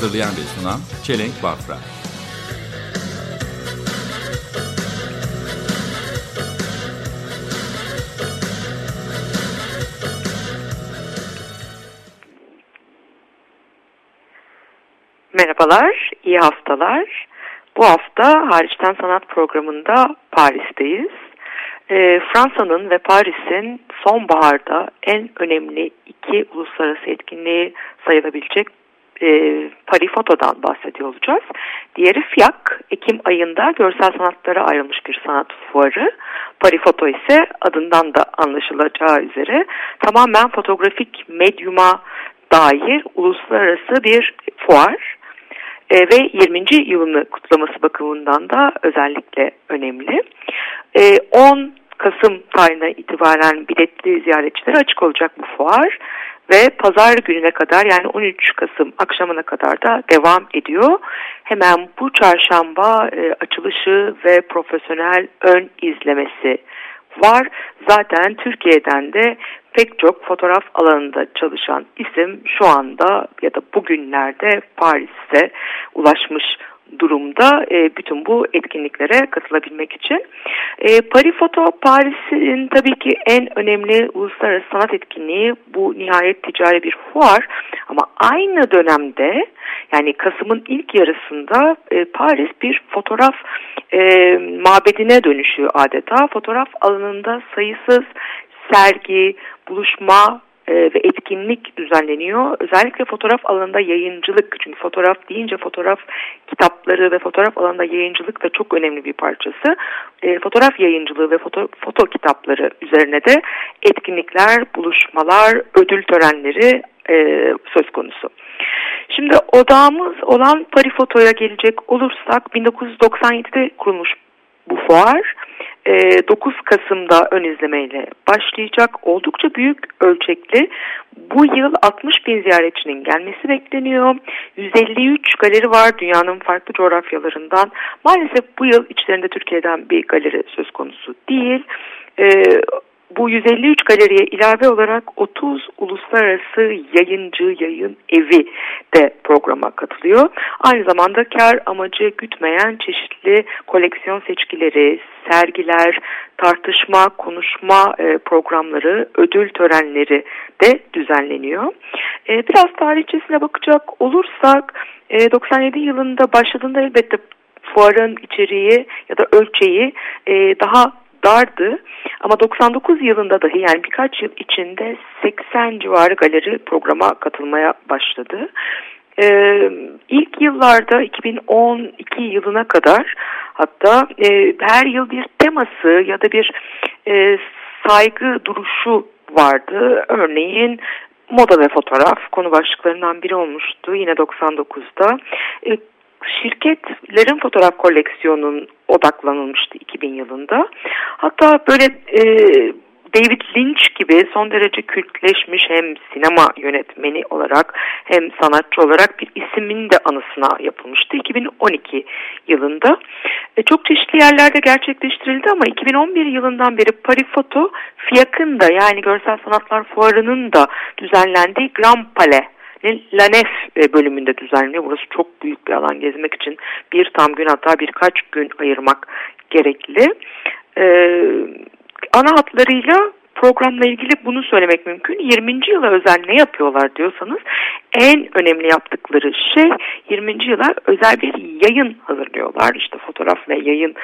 Hazırlayan ve sunan Çelenk Bafra Merhabalar, iyi haftalar. Bu hafta Hariçten Sanat programında Paris'teyiz. Ee, Fransa'nın ve Paris'in sonbaharda en önemli iki uluslararası etkinliği sayılabilecek e, Paris Foto'dan bahsediyor olacağız. Diğeri FIAC, Ekim ayında görsel sanatlara ayrılmış bir sanat fuarı. Paris Foto ise adından da anlaşılacağı üzere tamamen fotoğrafik medyuma dair uluslararası bir fuar e, ve 20. yılını kutlaması bakımından da özellikle önemli. E, 10 Kasım tarihine itibaren biletli ziyaretçilere açık olacak bu fuar ve pazar gününe kadar yani 13 Kasım akşamına kadar da devam ediyor. Hemen bu çarşamba e, açılışı ve profesyonel ön izlemesi var. Zaten Türkiye'den de pek çok fotoğraf alanında çalışan isim şu anda ya da bugünlerde Paris'e ulaşmış durumda e, bütün bu etkinliklere katılabilmek için. E, Paris Foto Paris'in tabii ki en önemli uluslararası sanat etkinliği bu nihayet ticari bir fuar ama aynı dönemde yani Kasım'ın ilk yarısında e, Paris bir fotoğraf e, mabedine dönüşüyor adeta. Fotoğraf alanında sayısız sergi, buluşma e, ve etkinlik düzenleniyor. Özellikle fotoğraf alanında yayıncılık çünkü fotoğraf deyince fotoğraf kitapları ve fotoğraf alanında yayıncılık da çok önemli bir parçası. E, fotoğraf yayıncılığı ve foto, foto kitapları üzerine de etkinlikler, buluşmalar, ödül törenleri e, söz konusu. Şimdi odağımız olan Paris Foto'ya gelecek olursak 1997'de kurulmuş bu fuar. 9 Kasım'da ön izlemeyle başlayacak. Oldukça büyük ölçekli. Bu yıl 60 bin ziyaretçinin gelmesi bekleniyor. 153 galeri var dünyanın farklı coğrafyalarından. Maalesef bu yıl içlerinde Türkiye'den bir galeri söz konusu değil. Bu 153 galeriye ilave olarak 30 uluslararası yayıncı yayın evi de programa katılıyor. Aynı zamanda kar amacı gütmeyen çeşitli koleksiyon seçkileri, sergiler, tartışma, konuşma programları, ödül törenleri de düzenleniyor. Biraz tarihçesine bakacak olursak 97 yılında başladığında elbette fuarın içeriği ya da ölçeği daha dardı ama 99 yılında dahi yani birkaç yıl içinde 80 civarı galeri programa katılmaya başladı. Ee, ilk yıllarda 2012 yılına kadar hatta e, her yıl bir teması ya da bir e, saygı duruşu vardı. Örneğin moda ve fotoğraf konu başlıklarından biri olmuştu yine 99'da. E, şirketlerin fotoğraf koleksiyonunun odaklanılmıştı 2000 yılında. Hatta böyle e, David Lynch gibi son derece kültleşmiş hem sinema yönetmeni olarak hem sanatçı olarak bir isimin de anısına yapılmıştı 2012 yılında. E, çok çeşitli yerlerde gerçekleştirildi ama 2011 yılından beri Paris Foto FIAC'ın da yani Görsel Sanatlar Fuarı'nın da düzenlendiği Grand Palais La Nef bölümünde düzenleniyor. Burası çok büyük bir alan gezmek için bir tam gün hatta birkaç gün ayırmak gerekli. Ee, ana hatlarıyla programla ilgili bunu söylemek mümkün. 20. yıla özel ne yapıyorlar diyorsanız en önemli yaptıkları şey 20. yıla özel bir yayın hazırlıyorlar. İşte fotoğraf ve yayın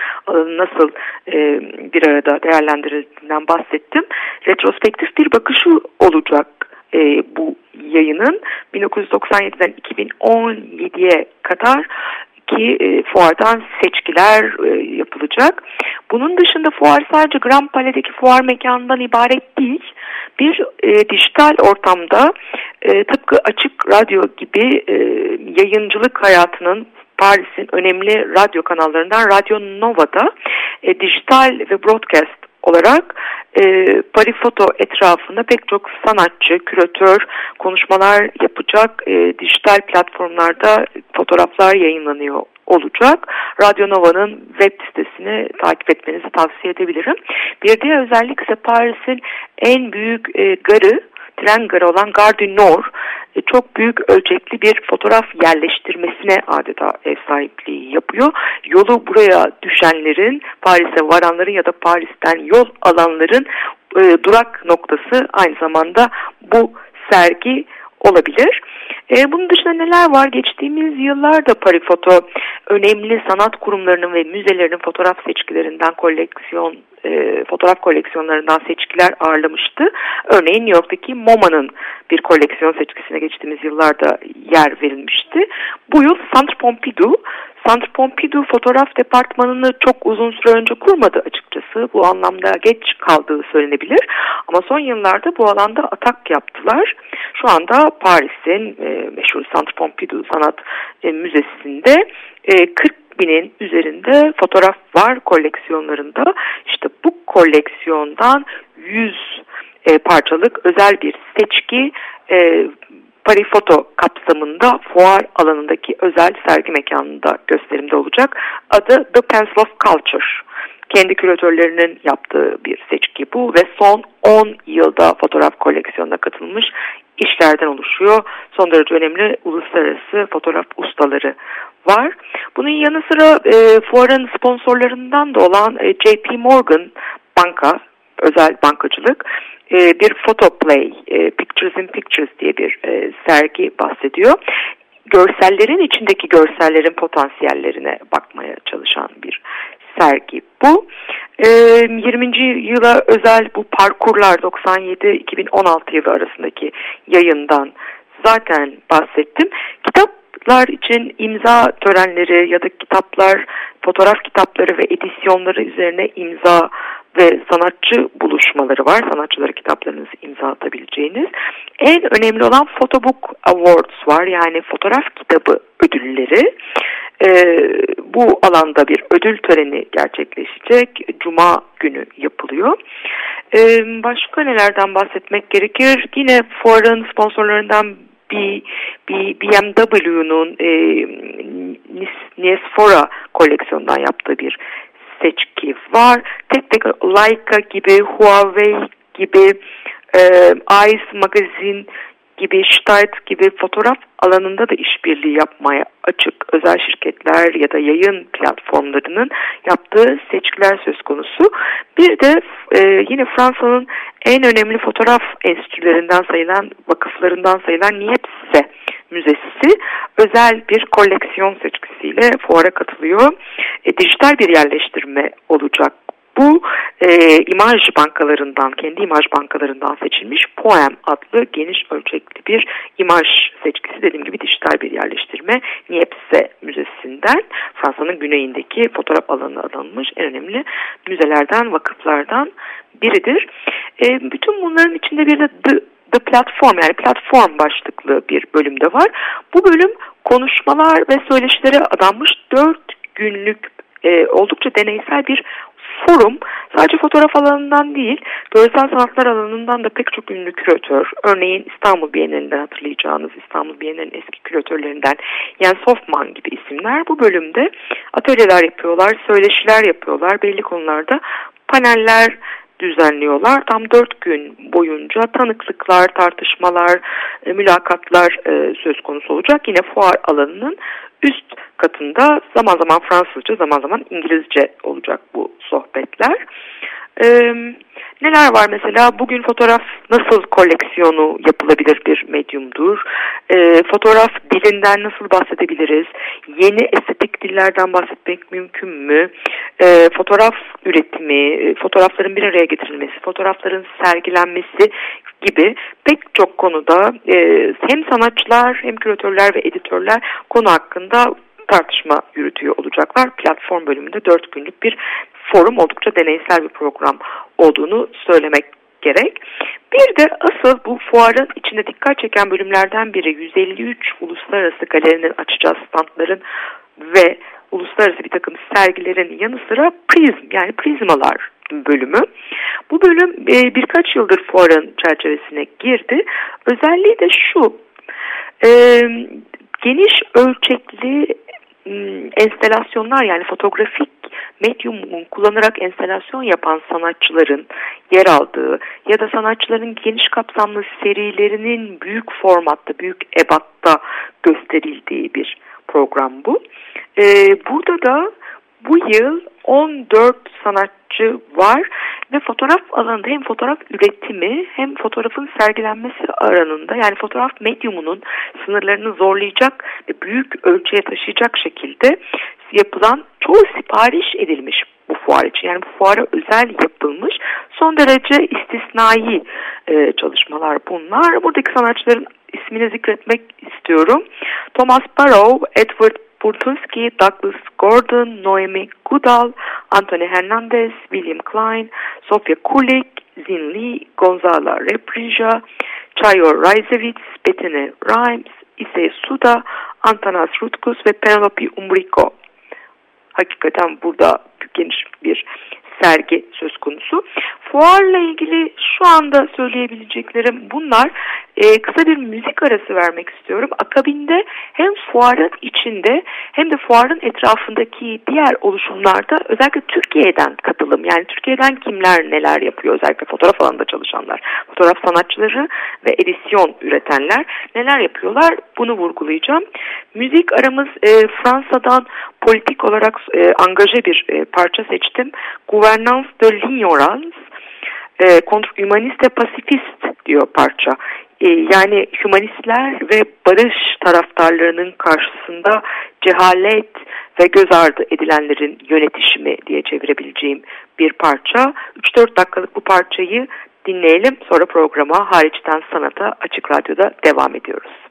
nasıl e, bir arada değerlendirildiğinden bahsettim. Retrospektif bir bakışı olacak e, bu yayının 1997'den 2017'ye kadar ki e, fuardan seçkiler e, yapılacak. Bunun dışında fuar sadece Grand Palais'deki fuar mekanından ibaret değil. Bir e, dijital ortamda e, tıpkı açık radyo gibi e, yayıncılık hayatının Paris'in önemli radyo kanallarından Radyo Nova'da e, dijital ve broadcast olarak e, Parifoto etrafında pek çok sanatçı, küratör konuşmalar yapacak e, dijital platformlarda fotoğraflar yayınlanıyor olacak. Radyo Nova'nın web sitesini takip etmenizi tavsiye edebilirim. Bir diğer özellik ise Paris'in en büyük e, garı, tren garı olan Gare du Nord e, çok büyük ölçekli bir fotoğraf yerleştirmesine adeta ev sahipliği yapıyor. Yolu buraya düşenlerin, Paris'e varanların ya da Paris'ten yol alanların e, durak noktası aynı zamanda bu sergi olabilir. E, bunun dışında neler var? Geçtiğimiz yıllarda Parifoto önemli sanat kurumlarının ve müzelerinin fotoğraf seçkilerinden koleksiyon e, fotoğraf koleksiyonlarından seçkiler ağırlamıştı. Örneğin New York'taki MoMA'nın bir koleksiyon seçkisine geçtiğimiz yıllarda yer verilmişti. Bu yıl Centre Pompidou Centre Pompidou fotoğraf departmanını çok uzun süre önce kurmadı açıkçası. Bu anlamda geç kaldığı söylenebilir. Ama son yıllarda bu alanda atak yaptılar. Şu anda Paris'in e, meşhur Centre Pompidou Sanat e, Müzesi'nde e, 40 binin üzerinde fotoğraf var koleksiyonlarında. İşte bu koleksiyondan 100 e, parçalık özel bir seçki e, Parifoto kapsamında fuar alanındaki özel sergi mekanında gösterimde olacak. Adı The Pencil of Culture. Kendi küratörlerinin yaptığı bir seçki bu ve son 10 yılda fotoğraf koleksiyonuna katılmış işlerden oluşuyor. Son derece önemli uluslararası fotoğraf ustaları var. Bunun yanı sıra e, fuarın sponsorlarından da olan e, JP Morgan banka, özel bankacılık e, bir photoplay, e, Pictures in Pictures diye bir e, sergi bahsediyor. Görsellerin içindeki görsellerin potansiyellerine bakmaya çalışan bir sergi bu. E, 20. yıla özel bu parkurlar 97-2016 yılı arasındaki yayından zaten bahsettim. Kitaplar için imza törenleri ya da kitaplar, fotoğraf kitapları ve edisyonları üzerine imza ve sanatçı buluşmaları var. Sanatçılara kitaplarınızı imza atabileceğiniz. En önemli olan Photobook Awards var. Yani fotoğraf kitabı ödülleri. Ee, bu alanda bir ödül töreni gerçekleşecek. Cuma günü yapılıyor. Ee, başka nelerden bahsetmek gerekir? Yine fuarın sponsorlarından bir, bir BMW'nun e, Niesfora koleksiyondan yaptığı bir seçki var. Tek tek Leica gibi, Huawei gibi, e, Ice Magazine gibi, Steit gibi fotoğraf alanında da işbirliği yapmaya açık özel şirketler ya da yayın platformlarının yaptığı seçkiler söz konusu. Bir de e, yine Fransa'nın en önemli fotoğraf enstitülerinden sayılan, vakıflarından sayılan Niepce Müzesi özel bir koleksiyon seçkisiyle fuara katılıyor. E, dijital bir yerleştirme olacak bu e, imaj bankalarından, kendi imaj bankalarından seçilmiş Poem adlı geniş ölçekli bir imaj seçkisi dediğim gibi dijital bir yerleştirme Niepce Müzesi'nden Fransa'nın güneyindeki fotoğraf alanına alınmış en önemli müzelerden, vakıflardan biridir. E, bütün bunların içinde bir de The The Platform yani platform başlıklı bir bölümde var. Bu bölüm konuşmalar ve söyleşilere adanmış dört günlük e, oldukça deneysel bir forum sadece fotoğraf alanından değil, görsel sanatlar alanından da pek çok ünlü küratör, örneğin İstanbul Bienalinden hatırlayacağınız İstanbul Bienali'nin eski küratörlerinden Jens Hoffman gibi isimler bu bölümde atölyeler yapıyorlar, söyleşiler yapıyorlar, belli konularda paneller düzenliyorlar. Tam dört gün boyunca tanıklıklar, tartışmalar, e, mülakatlar e, söz konusu olacak. Yine fuar alanının üst katında zaman zaman Fransızca, zaman zaman İngilizce olacak bu sohbetler. Ee, neler var mesela bugün fotoğraf nasıl koleksiyonu yapılabilir bir medyumdur? Ee, fotoğraf dilinden nasıl bahsedebiliriz? Yeni estetik dillerden bahsetmek mümkün mü? Ee, fotoğraf üretimi, fotoğrafların bir araya getirilmesi, fotoğrafların sergilenmesi gibi pek çok konuda e, hem sanatçılar hem küratörler ve editörler konu hakkında tartışma yürütüyor olacaklar. Platform bölümünde 4 günlük bir forum oldukça deneysel bir program olduğunu söylemek gerek. Bir de asıl bu fuarın içinde dikkat çeken bölümlerden biri 153 uluslararası galerinin açacağı standların ve uluslararası bir takım sergilerin yanı sıra prizm yani prizmalar bölümü. Bu bölüm e, birkaç yıldır fuarın çerçevesine girdi. Özelliği de şu, e, geniş ölçekli enstelasyonlar yani fotoğrafik medyum kullanarak enstelasyon yapan sanatçıların yer aldığı ya da sanatçıların geniş kapsamlı serilerinin büyük formatta, büyük ebatta gösterildiği bir program bu. Ee, burada da bu yıl 14 sanatçı var ve fotoğraf alanında hem fotoğraf üretimi hem fotoğrafın sergilenmesi aranında yani fotoğraf medyumunun sınırlarını zorlayacak ve büyük ölçüye taşıyacak şekilde yapılan çoğu sipariş edilmiş bu fuar için. Yani bu fuara özel yapılmış son derece istisnai e, çalışmalar bunlar. Buradaki sanatçıların ismini zikretmek istiyorum. Thomas Barrow, Edward Burtunski, Douglas Gordon, Noemi Goodall, Anthony Hernandez, William Klein, Sofia Kulik, Zin Lee, Gonzalo Reprija, Chayo Rajcevic, Bettine Rimes, Issei Suda, Antanas Rutkus ve Penelope Umbrico. Hakikaten burada geniş bir sergi söz konusu. Fuarla ilgili şu anda söyleyebileceklerim bunlar. Ee, kısa bir müzik arası vermek istiyorum. Akabinde hem fuarın içinde hem de fuarın etrafındaki diğer oluşumlarda özellikle Türkiye'den katılım yani Türkiye'den kimler neler yapıyor özellikle fotoğraf alanında çalışanlar, fotoğraf sanatçıları ve edisyon üretenler neler yapıyorlar bunu vurgulayacağım. Müzik aramız e, Fransa'dan politik olarak e, angaje bir e, parça seçtim. Gouvernance de l'ignorance e, contre humaniste pasifist diyor parça. E, yani humanistler ve barış taraftarlarının karşısında cehalet ve göz ardı edilenlerin yönetişimi diye çevirebileceğim bir parça. 3-4 dakikalık bu parçayı dinleyelim. Sonra programa hariçten sanata Açık Radyo'da devam ediyoruz.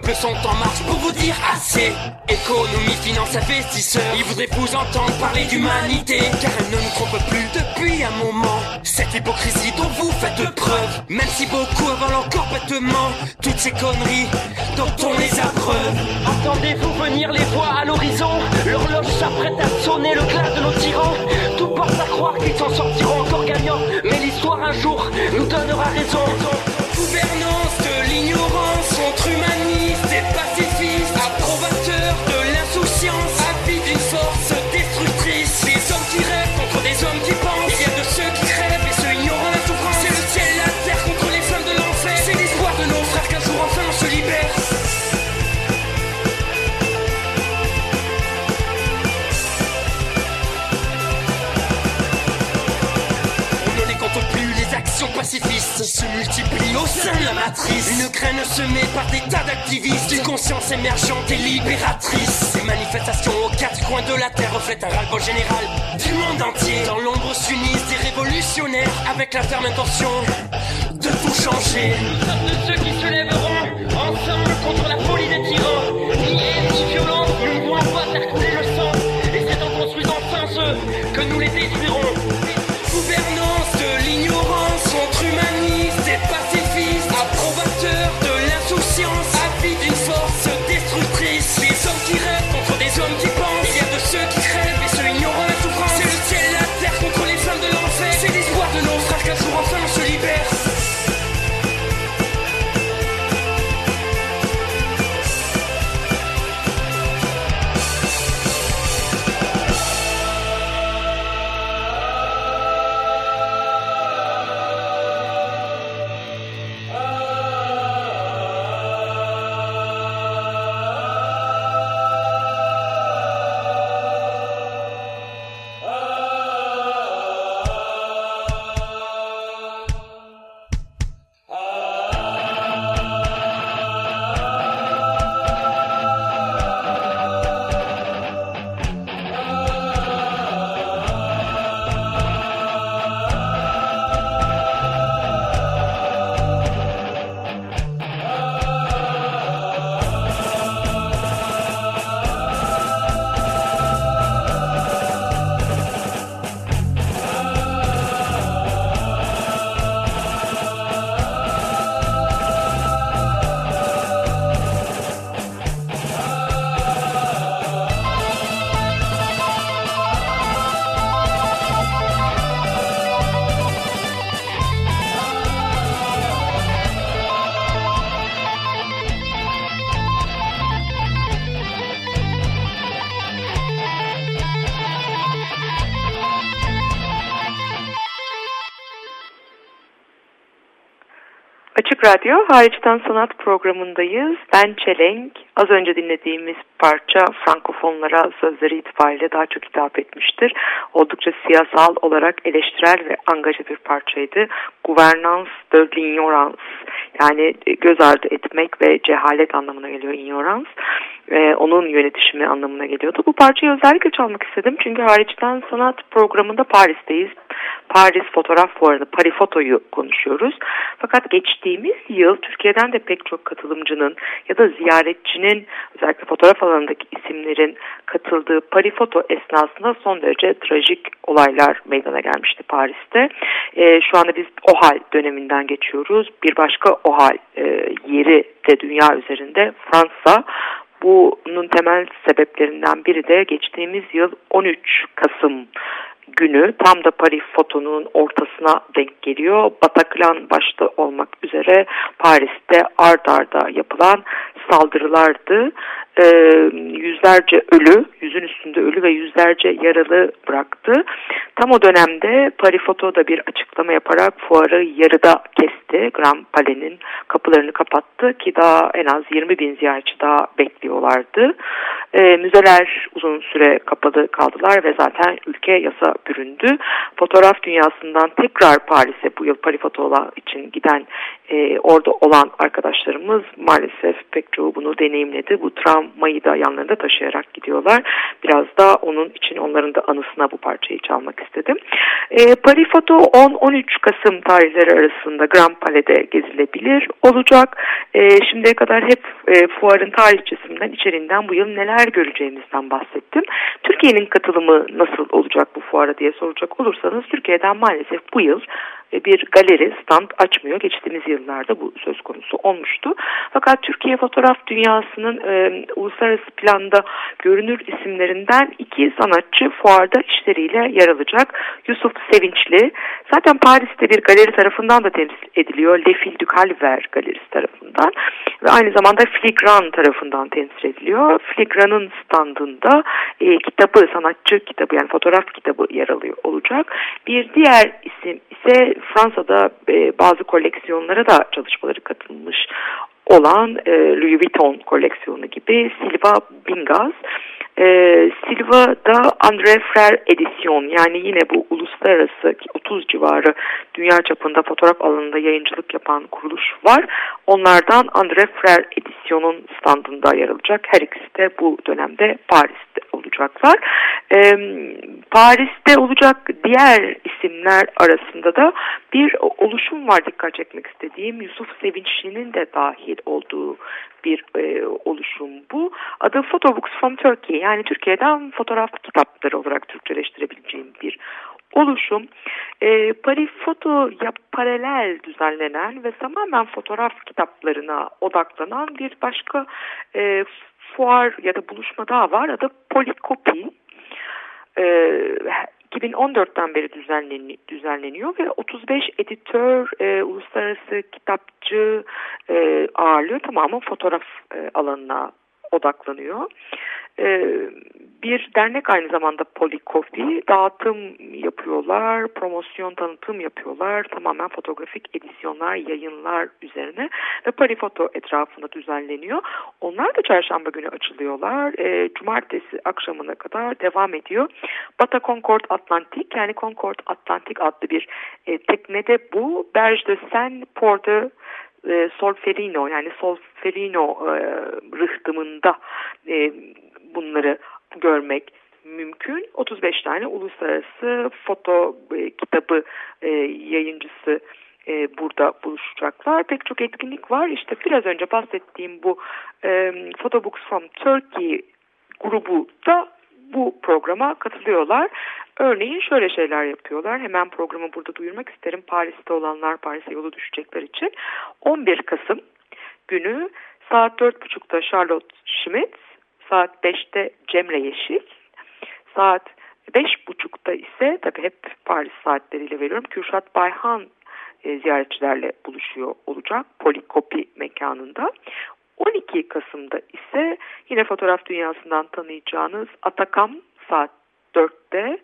Peuples sont en marche pour vous dire assez. Économie, finance, investisseurs, ils voudraient vous entendre parler d'humanité, car elle ne nous trompe plus depuis un moment. Cette hypocrisie dont vous faites preuve, même si beaucoup avalent encore bêtement toutes ces conneries dont on les abreuve. Entendez-vous venir les voix à l'horizon? L'horloge s'apprête à sonner le glas de nos tyrans Tout porte à croire qu'ils s'en sortiront encore gagnants Mais l'histoire un jour nous donnera raison de l'ignorance entre humanistes et. Au sein la matrice. Une graine semée par des tas d'activistes, une conscience émergente et libératrice. Ces manifestations aux quatre coins de la terre reflètent un ras-le-bol général du monde entier. Dans l'ombre s'unissent des révolutionnaires avec la ferme intention de tout changer. Nous sommes de ceux qui se lèveront ensemble contre la folie des tyrans Ni haine, ni violence, nous ne voulons pas faire couler le sang Et c'est en construisant sans eux que nous les détruirons Açık Radyo Hariçten Sanat programındayız. Ben Çelenk. Az önce dinlediğimiz parça Frankofonlara sözleri itibariyle daha çok hitap etmiştir. Oldukça siyasal olarak eleştirel ve angaja bir parçaydı. Gouvernance de l'ignorance yani göz ardı etmek ve cehalet anlamına geliyor ignorance. Ee, onun yönetişimi anlamına geliyordu. Bu parçayı özellikle çalmak istedim çünkü hariçten sanat programında Paris'teyiz. Paris Fotoğraf Fuarı'nı, Parifoto'yu konuşuyoruz. Fakat geçtiğimiz yıl Türkiye'den de pek çok katılımcının ya da ziyaretçinin özellikle fotoğraf alanındaki isimlerin katıldığı Parifoto esnasında son derece trajik olaylar meydana gelmişti Paris'te. E, şu anda biz OHAL döneminden geçiyoruz. Bir başka OHAL e, yeri de dünya üzerinde Fransa. Bunun temel sebeplerinden biri de geçtiğimiz yıl 13 Kasım günü tam da Paris fotonun ortasına denk geliyor. Bataclan başta olmak üzere Paris'te ard arda yapılan saldırılardı. Ee, yüzlerce ölü, yüzün üstünde ölü ve yüzlerce yaralı bıraktı. Tam o dönemde Paris Foto da bir açıklama yaparak fuarı yarıda kesti. Grand Palais'nin kapılarını kapattı ki daha en az 20 bin ziyaretçi daha bekliyorlardı. Ee, müzeler uzun süre kapalı kaldılar ve zaten ülke yasa büründü. Fotoğraf dünyasından tekrar Paris'e bu yıl Paris Foto için giden e, orada olan arkadaşlarımız maalesef pek çoğu bunu deneyimledi. Bu travmayı da yanlarında taşıyarak gidiyorlar. Biraz da onun için onların da anısına bu parçayı çalmak istedim. E, Paris Foto 10-13 Kasım tarihleri arasında Grand Palais'de gezilebilir olacak. E, şimdiye kadar hep e, fuarın tarihçesinden, içeriğinden bu yıl neler göreceğimizden bahsettim. Türkiye'nin katılımı nasıl olacak bu fuara diye soracak olursanız Türkiye'den maalesef bu yıl bir galeri stand açmıyor. Geçtiğimiz yıllarda bu söz konusu olmuştu. Fakat Türkiye fotoğraf dünyasının e, uluslararası planda görünür isimlerinden iki sanatçı fuarda işleriyle yer alacak. Yusuf Sevinçli zaten Paris'te bir galeri tarafından da temsil ediliyor. Le Fil du Calvaire galerisi tarafından ve aynı zamanda Fligran tarafından temsil ediliyor. Fligran'ın standında e, kitabı, sanatçı kitabı yani fotoğraf kitabı yer alıyor olacak. Bir diğer isim ise Fransa'da e, bazı koleksiyonlara da çalışmaları katılmış olan e, Louis Vuitton koleksiyonu gibi Silva Bingaz. E, Silva'da André Frère Edisyon yani yine bu uluslararası 30 civarı dünya çapında fotoğraf alanında yayıncılık yapan kuruluş var. Onlardan André Frère Edisyon'un standında yer alacak. Her ikisi de bu dönemde Paris'te olacaklar. E, Paris'te olacak diğer isimler arasında da bir oluşum var dikkat çekmek istediğim. Yusuf Sevinçli'nin de dahil olduğu bir e, oluşum bu. Adı Photobooks from Turkey yani Türkiye'den fotoğraf kitapları olarak Türkçeleştirebileceğim bir oluşum. E, Paris Foto'ya paralel düzenlenen ve tamamen fotoğraf kitaplarına odaklanan bir başka e, fuar ya da buluşma daha var. Adı Polikopi. E, 2014'ten beri düzenleniyor ve 35 editör, e, uluslararası kitapçı e, ağırlıyor. Tamamen fotoğraf e, alanına odaklanıyor. E, bir dernek aynı zamanda Polikopi. Dağıtım yapıyorlar, promosyon tanıtım yapıyorlar. Tamamen fotoğrafik edisyonlar, yayınlar üzerine ve Parifoto etrafında düzenleniyor. Onlar da çarşamba günü açılıyorlar. E, cumartesi akşamına kadar devam ediyor. Bata Concord Atlantik yani Concord Atlantik adlı bir e, teknede bu Berge de Seine Port'u e, Solferino yani Solferino e, rıhtımında e, bunları görmek mümkün. 35 tane uluslararası foto e, kitabı e, yayıncısı e, burada buluşacaklar. Pek çok etkinlik var. İşte biraz önce bahsettiğim bu e, Photobooks from Turkey grubu da bu programa katılıyorlar. Örneğin şöyle şeyler yapıyorlar. Hemen programı burada duyurmak isterim. Paris'te olanlar Paris'e yolu düşecekler için. 11 Kasım günü saat 4.30'da Charlotte Schmidt, saat 5'te Cemre Yeşil, saat 5.30'da ise tabii hep Paris saatleriyle veriyorum. Kürşat Bayhan e, ziyaretçilerle buluşuyor olacak Polikopi mekanında. 12 Kasım'da ise yine fotoğraf dünyasından tanıyacağınız Atakam saat 4'te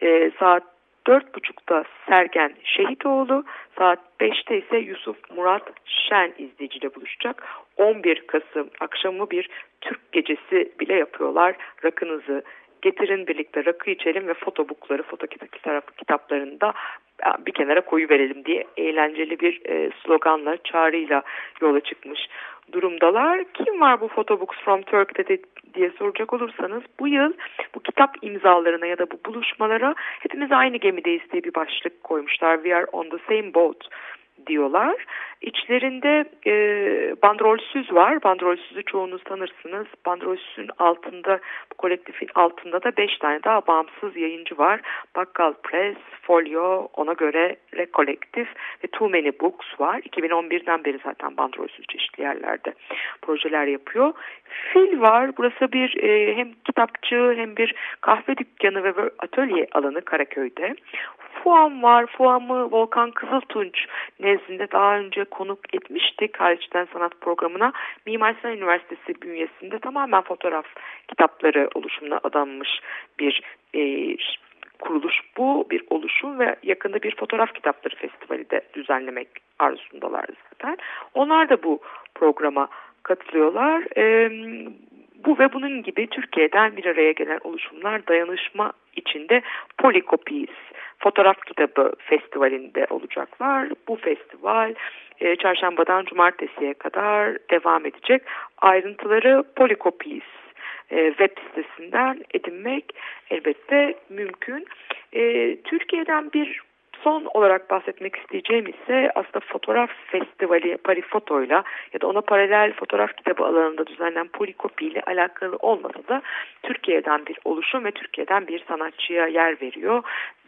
e, saat 4.30'da Sergen Şehitoğlu, saat 5'te ise Yusuf Murat Şen izleyiciyle buluşacak. 11 Kasım akşamı bir Türk gecesi bile yapıyorlar. Rakınızı getirin birlikte rakı içelim ve fotobukları, foto kitap, kitaplarında bir kenara koyu verelim diye eğlenceli bir e, sloganla, çağrıyla yola çıkmış durumdalar. Kim var bu Photobooks from Turkey'de diye soracak olursanız bu yıl bu kitap imzalarına ya da bu buluşmalara hepimiz aynı gemideyiz diye bir başlık koymuşlar. We are on the same boat diyorlar. İçlerinde e, bandrolsüz var. Bandrolsüzü çoğunuz tanırsınız. Bandrolsüzün altında, bu kolektifin altında da beş tane daha bağımsız yayıncı var. Bakkal Press, Folio, ona göre Rekolektif ve Too Many Books var. 2011'den beri zaten bandrolsüz çeşitli yerlerde projeler yapıyor. Fil var. Burası bir e, hem kitapçı hem bir kahve dükkanı ve atölye alanı Karaköy'de. Fuam var. Fuam'ı Volkan Kızıltunç nezdinde daha önce konuk etmiştik hariçten sanat programına. Mimar Sinan Üniversitesi bünyesinde tamamen fotoğraf kitapları oluşumuna adanmış bir e, kuruluş bu bir oluşum ve yakında bir fotoğraf kitapları festivali de düzenlemek arzusundalar zaten. Onlar da bu programa katılıyorlar. E, bu ve bunun gibi Türkiye'den bir araya gelen oluşumlar dayanışma içinde Polikopis fotoğraf kitabı festivalinde olacaklar. Bu festival e, çarşambadan cumartesiye kadar devam edecek. Ayrıntıları Polikopis e, web sitesinden edinmek elbette mümkün. E, Türkiye'den bir son olarak bahsetmek isteyeceğim ise aslında fotoğraf festivali Parifoto'yla ya da ona paralel fotoğraf kitabı alanında düzenlenen Polikopi ile alakalı olmasa da Türkiye'den bir oluşum ve Türkiye'den bir sanatçıya yer veriyor.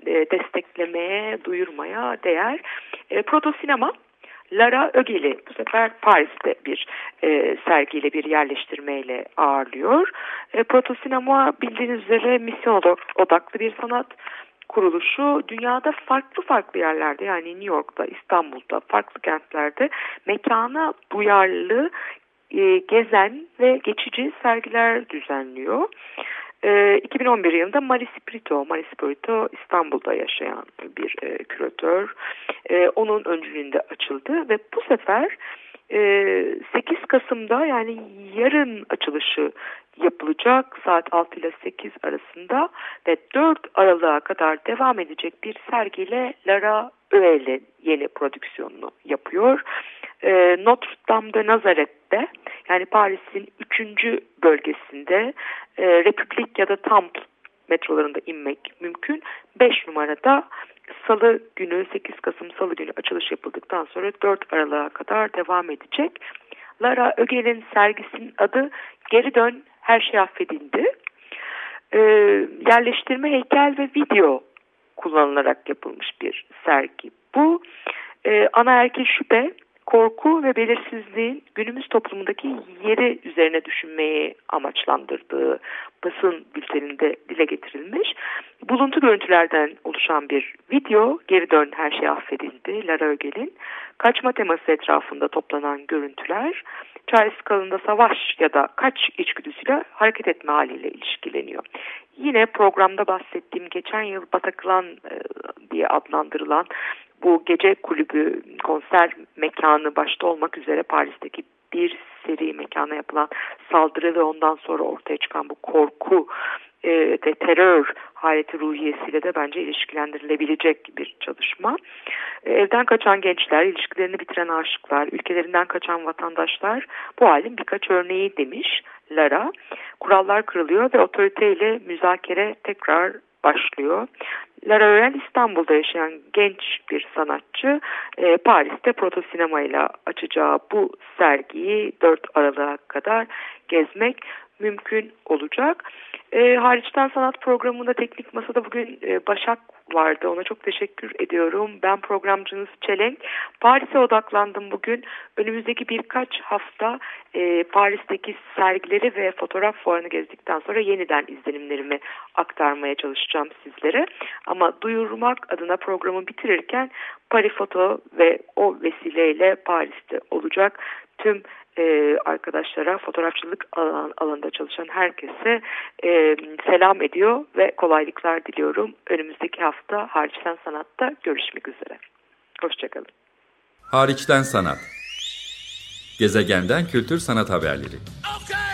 E, desteklemeye, duyurmaya değer. E, Proto Sinema Lara Ögel'i bu sefer Paris'te bir e, sergiyle bir yerleştirmeyle ağırlıyor. E, Proto Sinema bildiğiniz üzere misyon odaklı bir sanat kuruluşu dünyada farklı farklı yerlerde yani New York'ta, İstanbul'da, farklı kentlerde mekana duyarlı e, gezen ve geçici sergiler düzenliyor. E, 2011 yılında Mari Spirito, Mari Spirito İstanbul'da yaşayan bir e, küratör. E, onun öncülüğünde açıldı ve bu sefer 8 ee, Kasım'da yani yarın açılışı yapılacak saat 6 ile 8 arasında ve 4 Aralık'a kadar devam edecek bir sergiyle Lara Öel'in yeni prodüksiyonunu yapıyor. Ee, Notre Dame de Nazaret'te yani Paris'in 3. bölgesinde e, Republik ya da Temple metrolarında inmek mümkün. 5 numarada Salı günü 8 Kasım Salı günü açılış yapıldıktan sonra 4 Aralık'a kadar devam edecek. Lara Ögel'in sergisinin adı Geri Dön Her Şey Affedildi. Ee, yerleştirme, heykel ve video kullanılarak yapılmış bir sergi. Bu e, ana erkek şüphe korku ve belirsizliğin günümüz toplumundaki yeri üzerine düşünmeyi amaçlandırdığı basın bülteninde dile getirilmiş. Buluntu görüntülerden oluşan bir video, geri dön her şey affedildi, Lara Ögel'in. Kaçma teması etrafında toplanan görüntüler, çaresiz kalında savaş ya da kaç içgüdüsüyle hareket etme haliyle ilişkileniyor. Yine programda bahsettiğim geçen yıl Bataklan e, diye adlandırılan bu gece kulübü konser mekanı başta olmak üzere Paris'teki bir seri mekana yapılan saldırı ve ondan sonra ortaya çıkan bu korku e, ve terör haleti ruhiyesiyle de bence ilişkilendirilebilecek bir çalışma. E, evden kaçan gençler, ilişkilerini bitiren aşıklar, ülkelerinden kaçan vatandaşlar bu halin birkaç örneği demiş Lara. Kurallar kırılıyor ve otoriteyle müzakere tekrar başlıyor. Lara Ören İstanbul'da yaşayan genç bir sanatçı e, Paris'te Proto Sinema ile açacağı bu sergiyi 4 Aralık'a kadar gezmek mümkün olacak. E, hariçten sanat programında teknik masada bugün e, Başak vardı. Ona çok teşekkür ediyorum. Ben programcınız Çelenk. Paris'e odaklandım bugün. Önümüzdeki birkaç hafta e, Paris'teki sergileri ve fotoğraf fuarını gezdikten sonra yeniden izlenimlerimi aktarmaya çalışacağım sizlere. Ama duyurmak adına programı bitirirken Paris Foto ve o vesileyle Paris'te olacak tüm e, arkadaşlara, fotoğrafçılık alan, alanında çalışan herkese e, selam ediyor ve kolaylıklar diliyorum. Önümüzdeki hafta Hariçten Sanat'ta görüşmek üzere. Hoşçakalın. Hariçten Sanat Gezegenden Kültür Sanat Haberleri Okay,